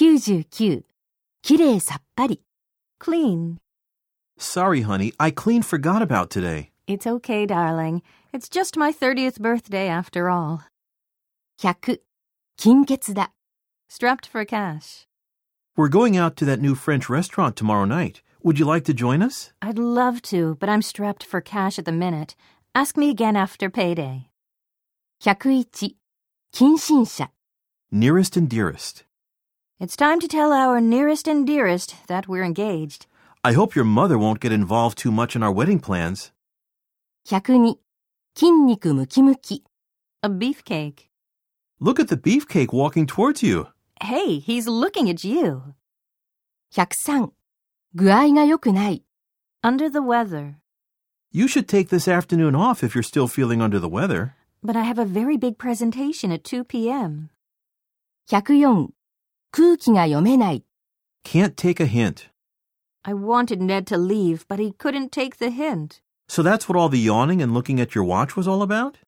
99きれいさっぱり Clean. Sorry, honey, I clean forgot about today. It's okay, darling. It's just my 30th birthday after all. 100金欠だ Strapped for cash. We're going out to that new French restaurant tomorrow night. Would you like to join us? I'd love to, but I'm strapped for cash at the minute. Ask me again after payday. 101近親者 Nearest and dearest. It's time to tell our nearest and dearest that we're engaged. I hope your mother won't get involved too much in our wedding plans. 102筋肉ムキムキ A beefcake. Look at the beefcake walking towards you. Hey, he's looking at you. 103具合が良くない Under the weather. You should take this afternoon off if you're still feeling under the weather. But I have a very big presentation at 2 p.m. 104 空気が読めない Can't take a hint. I wanted Ned to leave, but he couldn't take the hint. So that's what all the yawning and looking at your watch was all about?